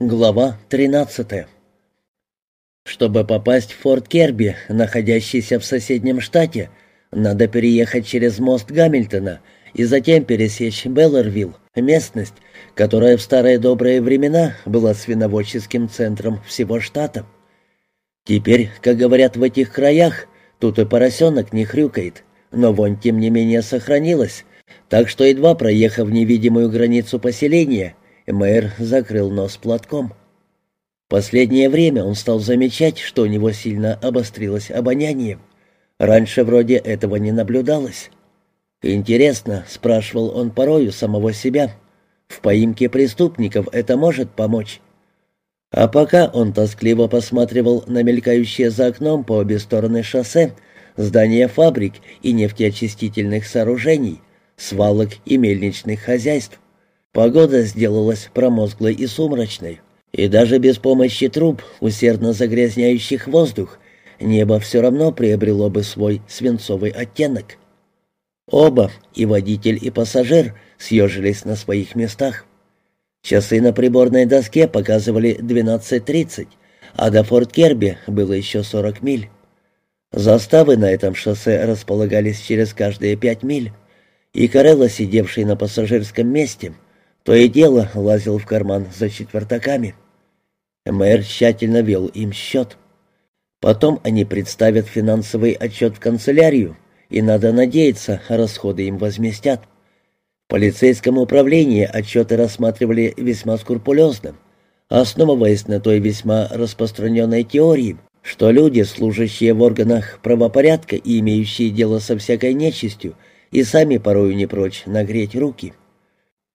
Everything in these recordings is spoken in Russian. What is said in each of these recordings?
Глава 13 Чтобы попасть в Форт Керби, находящийся в соседнем штате, надо переехать через мост Гамильтона и затем пересечь Беллервилл, местность, которая в старые добрые времена была свиноводческим центром всего штата. Теперь, как говорят в этих краях, тут и поросенок не хрюкает, но вонь тем не менее сохранилась, так что едва проехав невидимую границу поселения – Мэр закрыл нос платком. Последнее время он стал замечать, что у него сильно обострилось обоняние. Раньше вроде этого не наблюдалось. «Интересно», — спрашивал он порою самого себя, — «в поимке преступников это может помочь?» А пока он тоскливо посматривал на мелькающие за окном по обе стороны шоссе здания фабрик и нефтеочистительных сооружений, свалок и мельничных хозяйств. Погода сделалась промозглой и сумрачной, и даже без помощи труб, усердно загрязняющих воздух, небо все равно приобрело бы свой свинцовый оттенок. Оба, и водитель, и пассажир, съежились на своих местах. Часы на приборной доске показывали 12.30, а до Форт Керби было еще 40 миль. Заставы на этом шоссе располагались через каждые пять миль, и Карелла, сидевший на пассажирском месте, то и дело лазил в карман за четвертаками. Мэр тщательно вел им счет. Потом они представят финансовый отчет в канцелярию, и надо надеяться, расходы им возместят. В полицейском управлении отчеты рассматривали весьма скрупулезно, основываясь на той весьма распространенной теории, что люди, служащие в органах правопорядка и имеющие дело со всякой нечистью, и сами порою не прочь нагреть руки.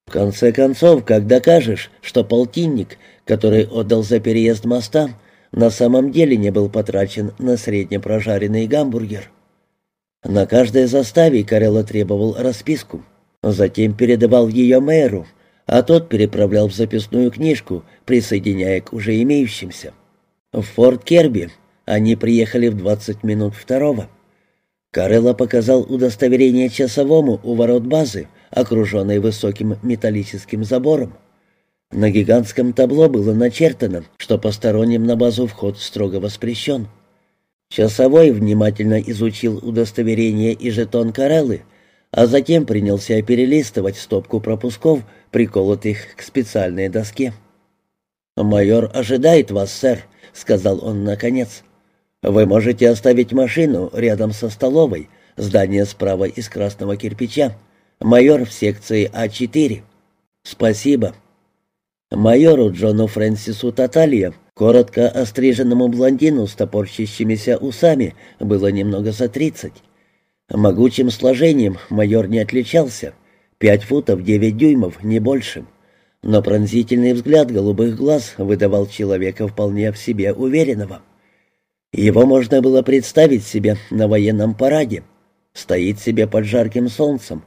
В конце концов, как докажешь, что полтинник, который отдал за переезд моста, на самом деле не был потрачен на среднепрожаренный гамбургер? На каждой заставе Карелла требовал расписку, затем передавал ее мэру, а тот переправлял в записную книжку, присоединяя к уже имеющимся. В Форт Керби они приехали в 20 минут второго. Карелла показал удостоверение часовому у ворот базы, окруженной высоким металлическим забором. На гигантском табло было начертано, что посторонним на базу вход строго воспрещен. Часовой внимательно изучил удостоверение и жетон Кареллы, а затем принялся перелистывать стопку пропусков, приколотых к специальной доске. «Майор ожидает вас, сэр», — сказал он наконец. «Вы можете оставить машину рядом со столовой, здание справа из красного кирпича майор в секции А4. Спасибо. Майору Джону Фрэнсису Таталья, коротко остриженному блондину с топорщащимися усами, было немного за тридцать. Могучим сложением майор не отличался, пять футов девять дюймов, не больше. Но пронзительный взгляд голубых глаз выдавал человека вполне в себе уверенного. Его можно было представить себе на военном параде. Стоит себе под жарким солнцем,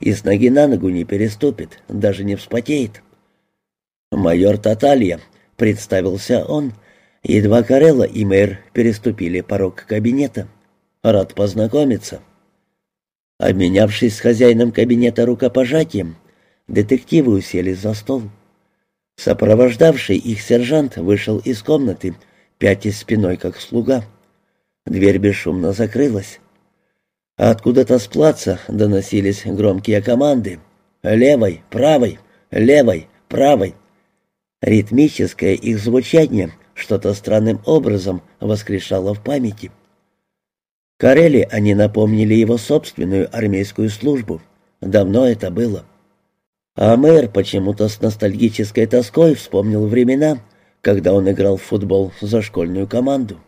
и с ноги на ногу не переступит, даже не вспотеет. «Майор Таталья», — представился он, едва Карелла и мэр переступили порог кабинета. «Рад познакомиться». Обменявшись с хозяином кабинета рукопожатием, детективы уселись за стол. Сопровождавший их сержант вышел из комнаты, пятясь спиной, как слуга. Дверь бесшумно закрылась. Откуда-то с плаца доносились громкие команды. «Левой, правой, левой, правой». Ритмическое их звучание что-то странным образом воскрешало в памяти. Карели они напомнили его собственную армейскую службу. Давно это было. А мэр почему-то с ностальгической тоской вспомнил времена, когда он играл в футбол за школьную команду.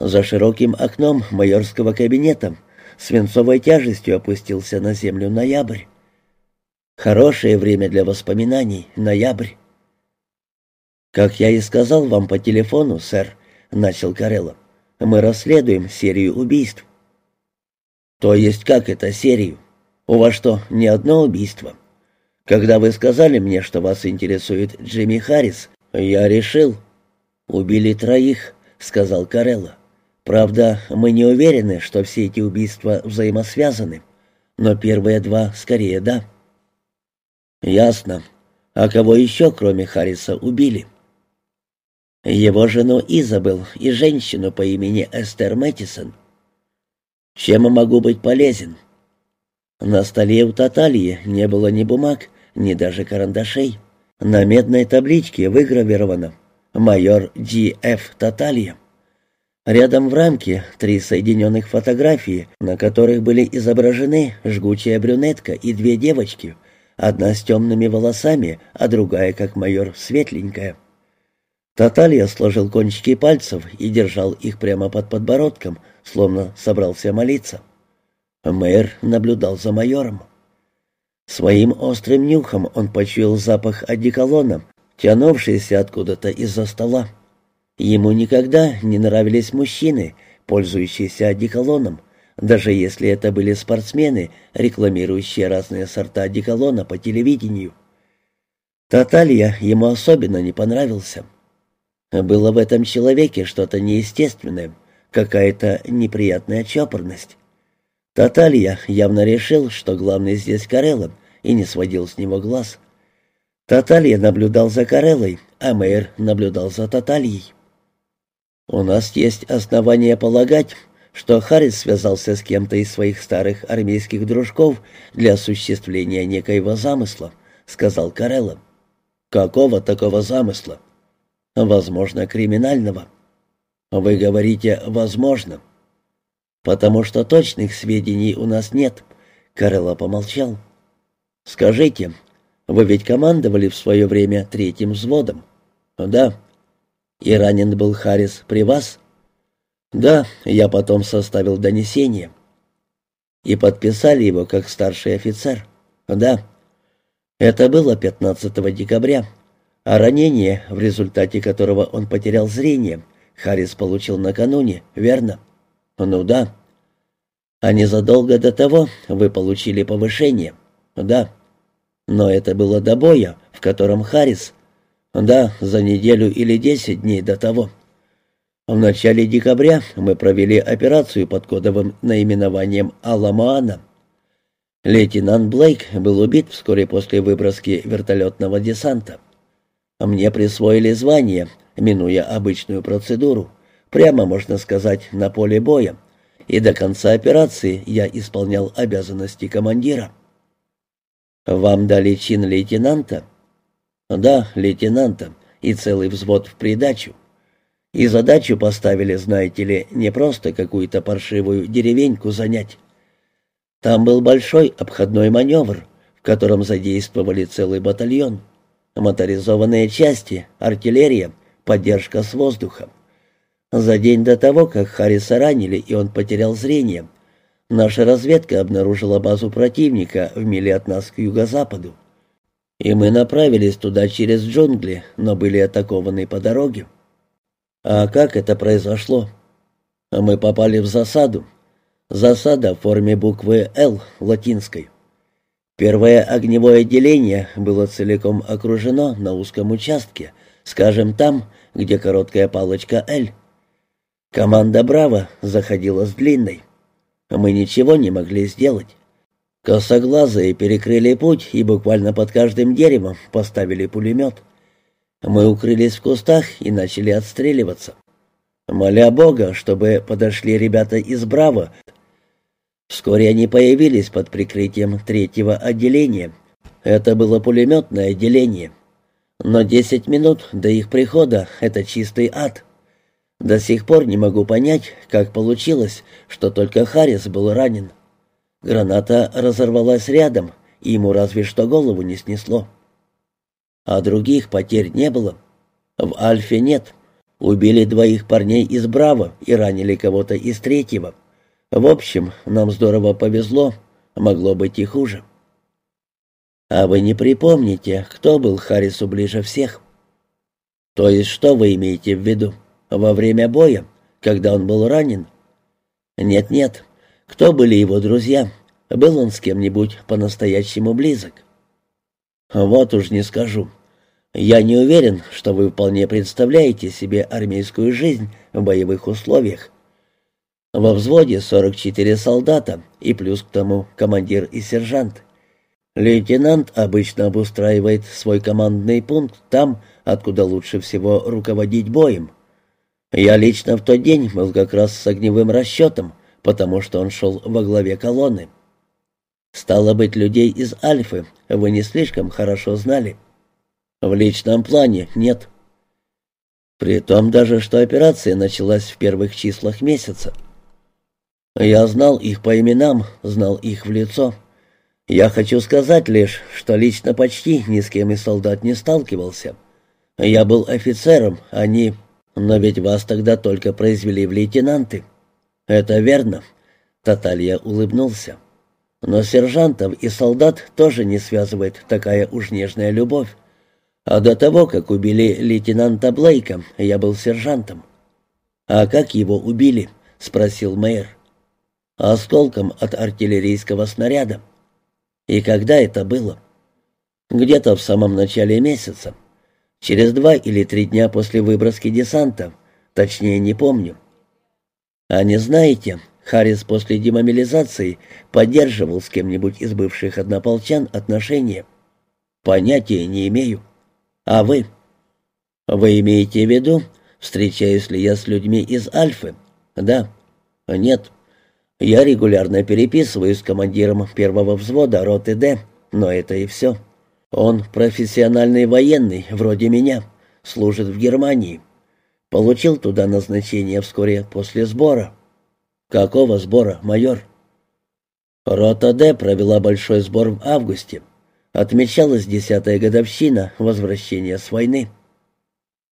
За широким окном майорского кабинета свинцовой тяжестью опустился на землю ноябрь. Хорошее время для воспоминаний, ноябрь. «Как я и сказал вам по телефону, сэр», — начал Карелло, — «мы расследуем серию убийств». «То есть как это серию? У вас что, не одно убийство?» «Когда вы сказали мне, что вас интересует Джимми Харрис, я решил...» «Убили троих», — сказал Карелло. Правда, мы не уверены, что все эти убийства взаимосвязаны, но первые два скорее да. Ясно. А кого еще, кроме Харриса, убили? Его жену Изабел и женщину по имени Эстер Мэттисон. Чем могу быть полезен? На столе у Татальи не было ни бумаг, ни даже карандашей. На медной табличке выгравировано «Майор Джи Ф. Таталья». Рядом в рамке три соединенных фотографии, на которых были изображены жгучая брюнетка и две девочки, одна с темными волосами, а другая, как майор, светленькая. Таталья сложил кончики пальцев и держал их прямо под подбородком, словно собрался молиться. Мэр наблюдал за майором. Своим острым нюхом он почуял запах одеколона, тянувшийся откуда-то из-за стола. Ему никогда не нравились мужчины, пользующиеся одеколоном, даже если это были спортсмены, рекламирующие разные сорта одеколона по телевидению. Таталья ему особенно не понравился. Было в этом человеке что-то неестественное, какая-то неприятная чопорность. Таталья явно решил, что главный здесь Карелла, и не сводил с него глаз. Таталья наблюдал за Кареллой, а мэр наблюдал за Татальей. У нас есть основания полагать, что Харрис связался с кем-то из своих старых армейских дружков для осуществления некоего замысла, сказал Карелла. Какого такого замысла? Возможно, криминального. Вы говорите «возможно». Потому что точных сведений у нас нет. Карелла помолчал. Скажите, вы ведь командовали в свое время третьим взводом? Да. «И ранен был Харрис при вас?» «Да, я потом составил донесение». «И подписали его как старший офицер?» «Да». Это было 15 декабря, а ранение, в результате которого он потерял зрение, Харрис получил накануне, верно? «Ну да». «А незадолго до того вы получили повышение?» «Да». «Но это было до боя, в котором Харрис «Да, за неделю или десять дней до того». В начале декабря мы провели операцию под кодовым наименованием «Аламоана». Лейтенант Блейк был убит вскоре после выброски вертолетного десанта. Мне присвоили звание, минуя обычную процедуру, прямо, можно сказать, на поле боя, и до конца операции я исполнял обязанности командира. «Вам дали чин лейтенанта?» «Да, лейтенанта, и целый взвод в придачу. И задачу поставили, знаете ли, не просто какую-то паршивую деревеньку занять. Там был большой обходной маневр, в котором задействовали целый батальон. Моторизованные части, артиллерия, поддержка с воздуха. За день до того, как Харриса ранили и он потерял зрение, наша разведка обнаружила базу противника в миле от нас к юго-западу. И мы направились туда через джунгли, но были атакованы по дороге. А как это произошло? Мы попали в засаду. Засада в форме буквы «Л» латинской. Первое огневое отделение было целиком окружено на узком участке, скажем, там, где короткая палочка «Л». Команда «Браво» заходила с длинной. Мы ничего не могли сделать. Косоглазые перекрыли путь и буквально под каждым деревом поставили пулемет. Мы укрылись в кустах и начали отстреливаться. Моля Бога, чтобы подошли ребята из «Браво». Вскоре они появились под прикрытием третьего отделения. Это было пулеметное отделение. Но десять минут до их прихода — это чистый ад. До сих пор не могу понять, как получилось, что только Харрис был ранен. Граната разорвалась рядом, и ему разве что голову не снесло. А других потерь не было. В Альфе нет. Убили двоих парней из Браво и ранили кого-то из третьего. В общем, нам здорово повезло, могло быть и хуже. А вы не припомните, кто был Харрису ближе всех? То есть что вы имеете в виду? Во время боя, когда он был ранен? Нет-нет, кто были его друзья? Был он с кем-нибудь по-настоящему близок? Вот уж не скажу. Я не уверен, что вы вполне представляете себе армейскую жизнь в боевых условиях. Во взводе 44 солдата и плюс к тому командир и сержант. Лейтенант обычно обустраивает свой командный пункт там, откуда лучше всего руководить боем. Я лично в тот день был как раз с огневым расчетом, потому что он шел во главе колонны. Стало быть, людей из Альфы вы не слишком хорошо знали. В личном плане нет. При том даже, что операция началась в первых числах месяца. Я знал их по именам, знал их в лицо. Я хочу сказать лишь, что лично почти ни с кем из солдат не сталкивался. Я был офицером, они... Но ведь вас тогда только произвели в лейтенанты. Это верно. Таталья улыбнулся. Но сержантов и солдат тоже не связывает такая уж нежная любовь. А до того, как убили лейтенанта Блейка, я был сержантом. «А как его убили?» — спросил мэр. «Осколком от артиллерийского снаряда». «И когда это было?» «Где-то в самом начале месяца. Через два или три дня после выброски десанта. Точнее, не помню». «А не знаете, Харрис после демобилизации поддерживал с кем-нибудь из бывших однополчан отношения?» «Понятия не имею». А вы? Вы имеете в виду, встречаюсь ли я с людьми из Альфы? Да. Нет. Я регулярно переписываюсь с командиром первого взвода роты Д, но это и все. Он профессиональный военный, вроде меня, служит в Германии. Получил туда назначение вскоре после сбора. Какого сбора, майор? Рота Д провела большой сбор в августе отмечалась десятая годовщина возвращения с войны.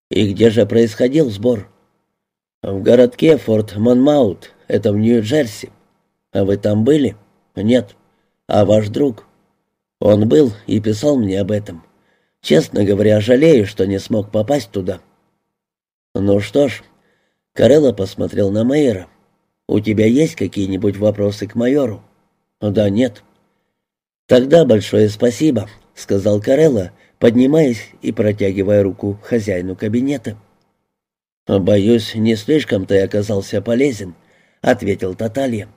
И где же происходил сбор? В городке Форт Монмаут, это в Нью-Джерси. А вы там были? Нет. А ваш друг? Он был и писал мне об этом. Честно говоря, жалею, что не смог попасть туда. Ну что ж, Карелла посмотрел на Мейера. У тебя есть какие-нибудь вопросы к майору? Да нет. «Тогда большое спасибо», — сказал Карелла, поднимаясь и протягивая руку хозяину кабинета. «Боюсь, не слишком ты оказался полезен», — ответил Таталья.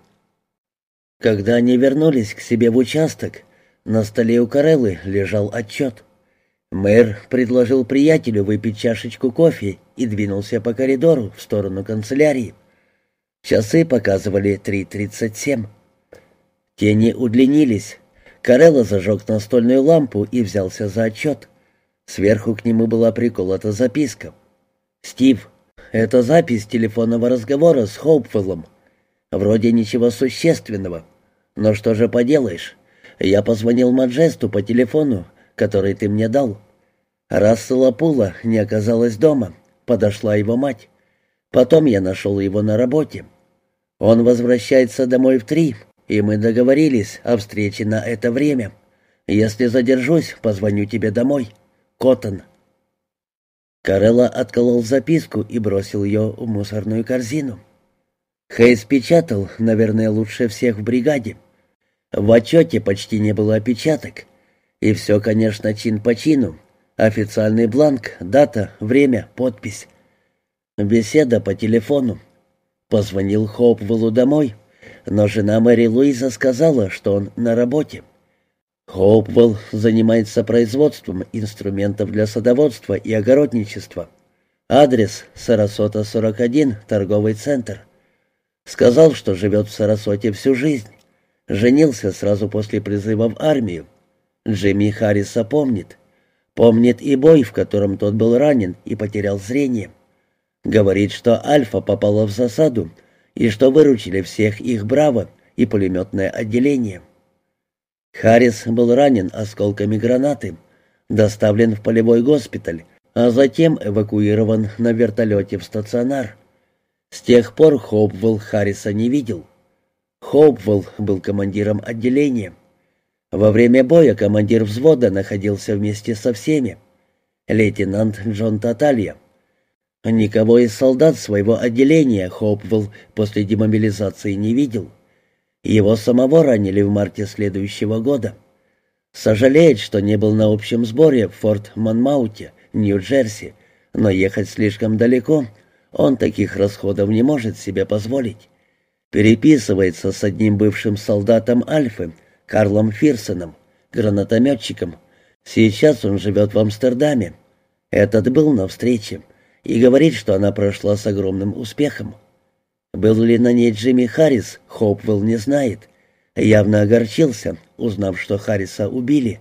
Когда они вернулись к себе в участок, на столе у Кареллы лежал отчет. Мэр предложил приятелю выпить чашечку кофе и двинулся по коридору в сторону канцелярии. Часы показывали 3.37. Тени удлинились, Карелла зажег настольную лампу и взялся за отчет. Сверху к нему была приколота записка. «Стив, это запись телефонного разговора с Хоупфеллом. Вроде ничего существенного. Но что же поделаешь? Я позвонил Маджесту по телефону, который ты мне дал. Рассела Пула не оказалась дома. Подошла его мать. Потом я нашел его на работе. Он возвращается домой в три, и мы договорились о встрече на это время. Если задержусь, позвоню тебе домой. Коттон». Карелла отколол записку и бросил ее в мусорную корзину. Хейс печатал, наверное, лучше всех в бригаде. В отчете почти не было опечаток. И все, конечно, чин по чину. Официальный бланк, дата, время, подпись. Беседа по телефону. Позвонил Хоупвеллу домой но жена Мэри Луиза сказала, что он на работе. Хоупвелл занимается производством инструментов для садоводства и огородничества. Адрес Сарасота, 41, торговый центр. Сказал, что живет в Сарасоте всю жизнь. Женился сразу после призыва в армию. Джимми Харриса помнит. Помнит и бой, в котором тот был ранен и потерял зрение. Говорит, что Альфа попала в засаду, и что выручили всех их «Браво» и пулеметное отделение. Харрис был ранен осколками гранаты, доставлен в полевой госпиталь, а затем эвакуирован на вертолете в стационар. С тех пор Хоупвелл Харриса не видел. Хоупвелл был командиром отделения. Во время боя командир взвода находился вместе со всеми. Лейтенант Джон Таталья, Никого из солдат своего отделения Хопвелл после демобилизации не видел. Его самого ранили в марте следующего года. Сожалеет, что не был на общем сборе в Форт Монмауте, Нью-Джерси, но ехать слишком далеко, он таких расходов не может себе позволить. Переписывается с одним бывшим солдатом Альфы, Карлом Фирсоном, гранатометчиком. Сейчас он живет в Амстердаме. Этот был на встрече и говорит, что она прошла с огромным успехом. Был ли на ней Джимми Харрис, Хоупвелл не знает. Явно огорчился, узнав, что Харриса убили.